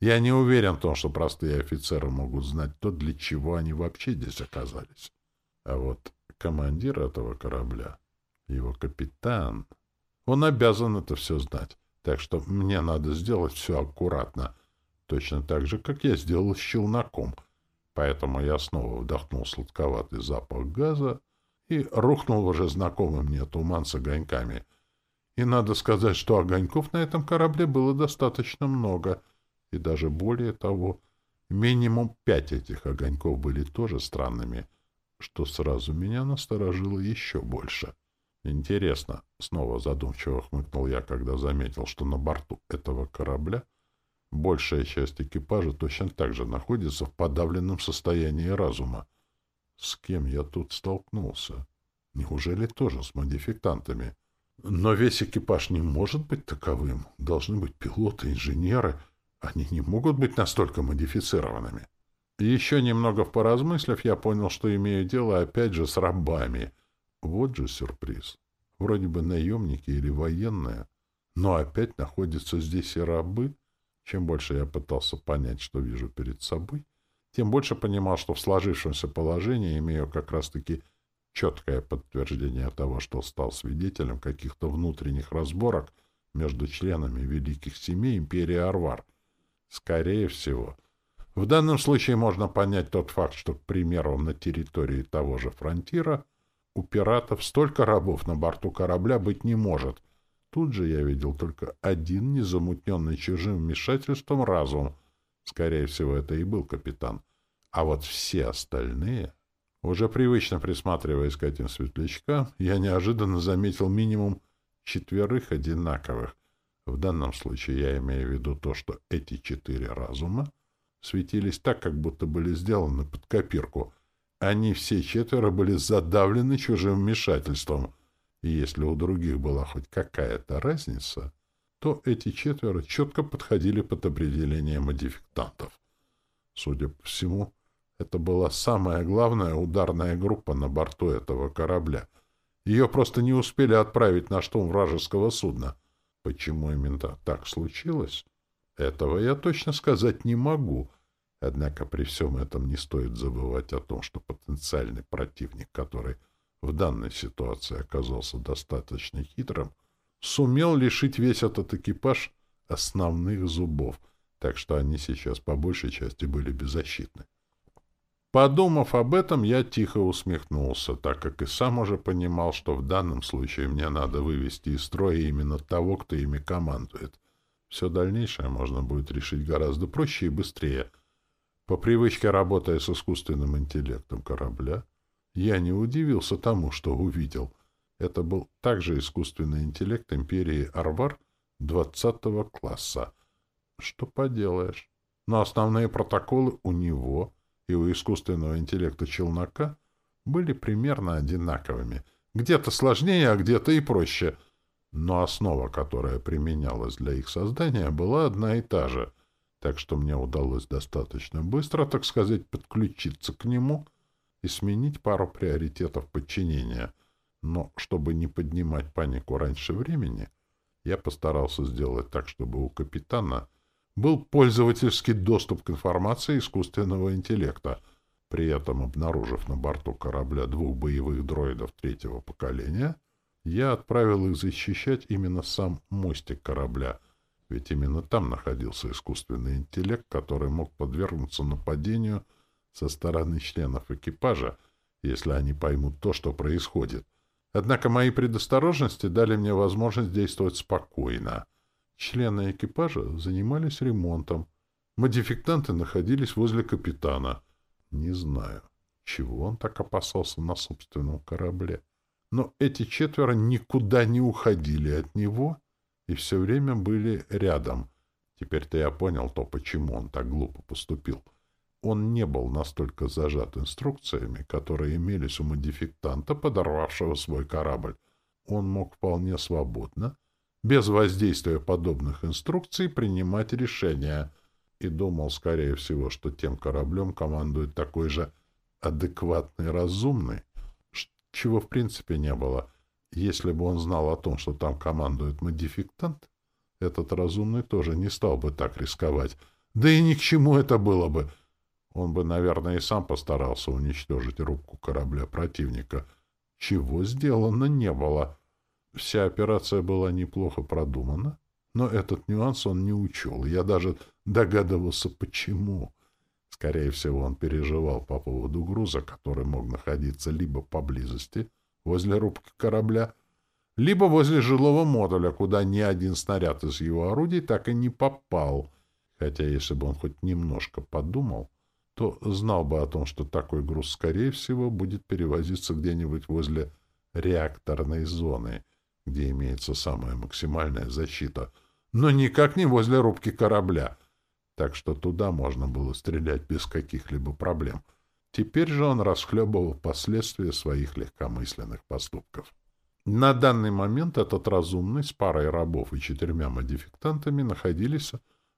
Я не уверен в том, что простые офицеры могут знать то, для чего они вообще здесь оказались. А вот командир этого корабля Его капитан. Он обязан это все знать. Так что мне надо сделать все аккуратно. Точно так же, как я сделал с челноком. Поэтому я снова вдохнул сладковатый запах газа и рухнул уже знакомый мне туман с огоньками. И надо сказать, что огоньков на этом корабле было достаточно много. И даже более того, минимум пять этих огоньков были тоже странными, что сразу меня насторожило еще больше. Интересно, снова задумчиво хмыкнул я, когда заметил, что на борту этого корабля большая часть экипажа точно так же находится в подавленном состоянии разума. С кем я тут столкнулся? Неужели тоже с модификтантами? Но весь экипаж не может быть таковым. Должны быть пилоты, инженеры. Они не могут быть настолько модифицированными. Еще немного поразмыслив, я понял, что имею дело опять же с рабами. Вот же сюрприз. Вроде бы наемники или военные, но опять находятся здесь и рабы. Чем больше я пытался понять, что вижу перед собой, тем больше понимал, что в сложившемся положении имею как раз-таки четкое подтверждение того, что стал свидетелем каких-то внутренних разборок между членами великих семей империи Арвар. Скорее всего, в данном случае можно понять тот факт, что, к примеру, на территории того же фронтира у пиратов столько рабов на борту корабля быть не может. Тут же я видел только один незамутненный чужим вмешательством разум. Скорее всего, это и был капитан. А вот все остальные... Уже привычно присматриваясь к этим светлячкам, я неожиданно заметил минимум четверых одинаковых. В данном случае я имею в виду то, что эти четыре разума светились так, как будто были сделаны под копирку. Они все четверо были задавлены чужим вмешательством. И если у других была хоть какая-то разница, то эти четверо четко подходили под определение модификтантов. Судя по всему, это была самая главная ударная группа на борту этого корабля. Ее просто не успели отправить на штурм вражеского судна. Почему именно так случилось? Этого я точно сказать не могу. Однако при всем этом не стоит забывать о том, что потенциальный противник, который в данной ситуации оказался достаточно хитрым, сумел лишить весь этот экипаж основных зубов, так что они сейчас по большей части были беззащитны. Подумав об этом, я тихо усмехнулся, так как и сам уже понимал, что в данном случае мне надо вывести из строя именно того, кто ими командует. Все дальнейшее можно будет решить гораздо проще и быстрее. По привычке работая с искусственным интеллектом корабля, я не удивился тому, что увидел. Это был также искусственный интеллект империи Арвар 20 класса. Что поделаешь. Но основные протоколы у него — и у искусственного интеллекта челнока были примерно одинаковыми. Где-то сложнее, а где-то и проще. Но основа, которая применялась для их создания, была одна и та же. Так что мне удалось достаточно быстро, так сказать, подключиться к нему и сменить пару приоритетов подчинения. Но чтобы не поднимать панику раньше времени, я постарался сделать так, чтобы у капитана — был пользовательский доступ к информации искусственного интеллекта. При этом, обнаружив на борту корабля двух боевых дроидов третьего поколения, я отправил их защищать именно сам мостик корабля, ведь именно там находился искусственный интеллект, который мог подвергнуться нападению со стороны членов экипажа, если они поймут то, что происходит. Однако мои предосторожности дали мне возможность действовать спокойно — Члены экипажа занимались ремонтом. Модификтанты находились возле капитана. Не знаю, чего он так опасался на собственном корабле. Но эти четверо никуда не уходили от него и все время были рядом. Теперь-то я понял то, почему он так глупо поступил. Он не был настолько зажат инструкциями, которые имелись у модификтанта, подорвавшего свой корабль. Он мог вполне свободно без воздействия подобных инструкций принимать решения, и думал, скорее всего, что тем кораблем командует такой же адекватный, разумный, чего в принципе не было. Если бы он знал о том, что там командует модификтант, этот разумный тоже не стал бы так рисковать. Да и ни к чему это было бы. Он бы, наверное, и сам постарался уничтожить рубку корабля противника, чего сделано не было — Вся операция была неплохо продумана, но этот нюанс он не учел. Я даже догадывался, почему. Скорее всего, он переживал по поводу груза, который мог находиться либо поблизости, возле рубки корабля, либо возле жилого модуля, куда ни один снаряд из его орудий так и не попал. Хотя, если бы он хоть немножко подумал, то знал бы о том, что такой груз, скорее всего, будет перевозиться где-нибудь возле реакторной зоны, где имеется самая максимальная защита, но никак не возле рубки корабля. Так что туда можно было стрелять без каких-либо проблем. Теперь же он расхлебывал последствия своих легкомысленных поступков. На данный момент этот разумный с парой рабов и четырьмя модификтантами находились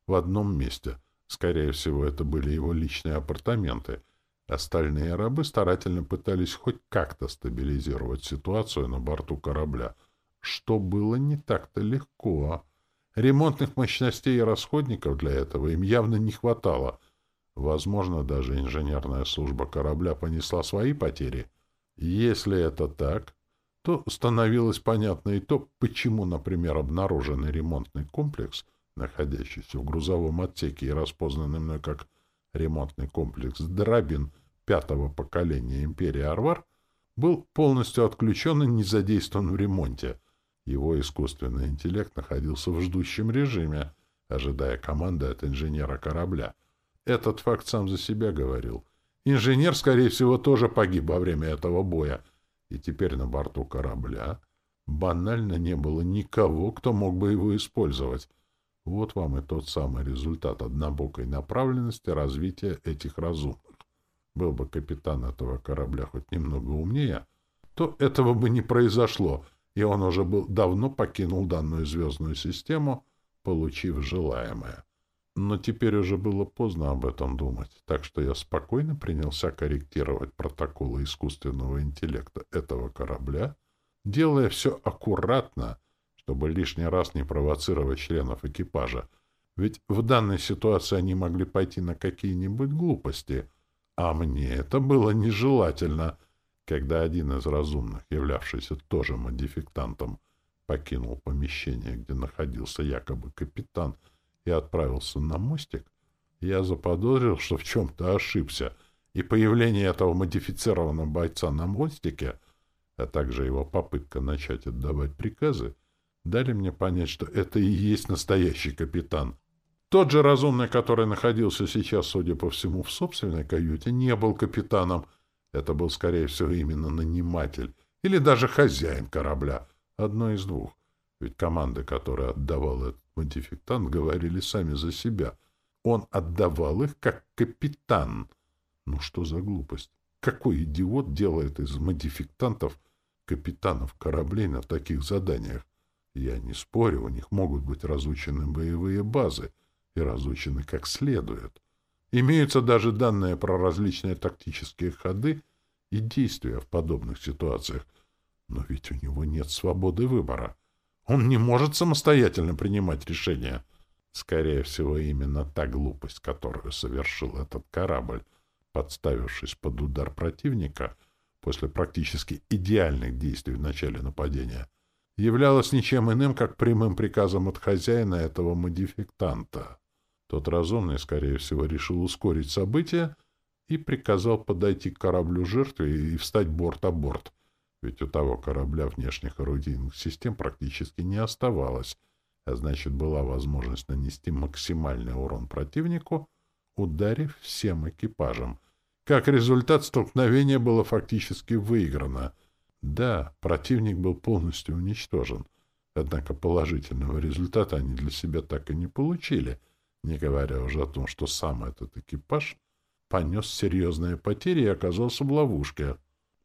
в одном месте. Скорее всего, это были его личные апартаменты. Остальные рабы старательно пытались хоть как-то стабилизировать ситуацию на борту корабля, что было не так-то легко. Ремонтных мощностей и расходников для этого им явно не хватало. Возможно, даже инженерная служба корабля понесла свои потери. Если это так, то становилось понятно и то, почему, например, обнаруженный ремонтный комплекс, находящийся в грузовом отсеке и распознанный мной как ремонтный комплекс «Драбин» пятого поколения империи Арвар, был полностью отключен и не задействован в ремонте. Его искусственный интеллект находился в ждущем режиме, ожидая команды от инженера корабля. Этот факт сам за себя говорил. Инженер, скорее всего, тоже погиб во время этого боя — и теперь на борту корабля банально не было никого, кто мог бы его использовать. Вот вам и тот самый результат однобокой направленности развития этих разумных. Был бы капитан этого корабля хоть немного умнее, то этого бы не произошло, и он уже был давно покинул данную звездную систему, получив желаемое. Но теперь уже было поздно об этом думать, так что я спокойно принялся корректировать протоколы искусственного интеллекта этого корабля, делая все аккуратно, чтобы лишний раз не провоцировать членов экипажа. Ведь в данной ситуации они могли пойти на какие-нибудь глупости, а мне это было нежелательно, когда один из разумных, являвшийся тоже модификтантом, покинул помещение, где находился якобы капитан — и отправился на мостик, я заподозрил, что в чем-то ошибся, и появление этого модифицированного бойца на мостике, а также его попытка начать отдавать приказы, дали мне понять, что это и есть настоящий капитан. Тот же разумный, который находился сейчас, судя по всему, в собственной каюте, не был капитаном. Это был, скорее всего, именно наниматель или даже хозяин корабля. Одно из двух. Ведь команды, которые отдавал этот модификтант, говорили сами за себя. Он отдавал их как капитан. Ну что за глупость? Какой идиот делает из модификтантов капитанов кораблей на таких заданиях? Я не спорю, у них могут быть разучены боевые базы и разучены как следует. Имеются даже данные про различные тактические ходы и действия в подобных ситуациях. Но ведь у него нет свободы выбора. Он не может самостоятельно принимать решения. Скорее всего, именно та глупость, которую совершил этот корабль, подставившись под удар противника после практически идеальных действий в начале нападения, являлась ничем иным, как прямым приказом от хозяина этого модификтанта. Тот разумный, скорее всего, решил ускорить события и приказал подойти к кораблю жертве и встать борт-а-борт, ведь у того корабля внешних орудийных систем практически не оставалось, а значит, была возможность нанести максимальный урон противнику, ударив всем экипажем. Как результат, столкновение было фактически выиграно. Да, противник был полностью уничтожен, однако положительного результата они для себя так и не получили, не говоря уже о том, что сам этот экипаж понес серьезные потери и оказался в ловушке —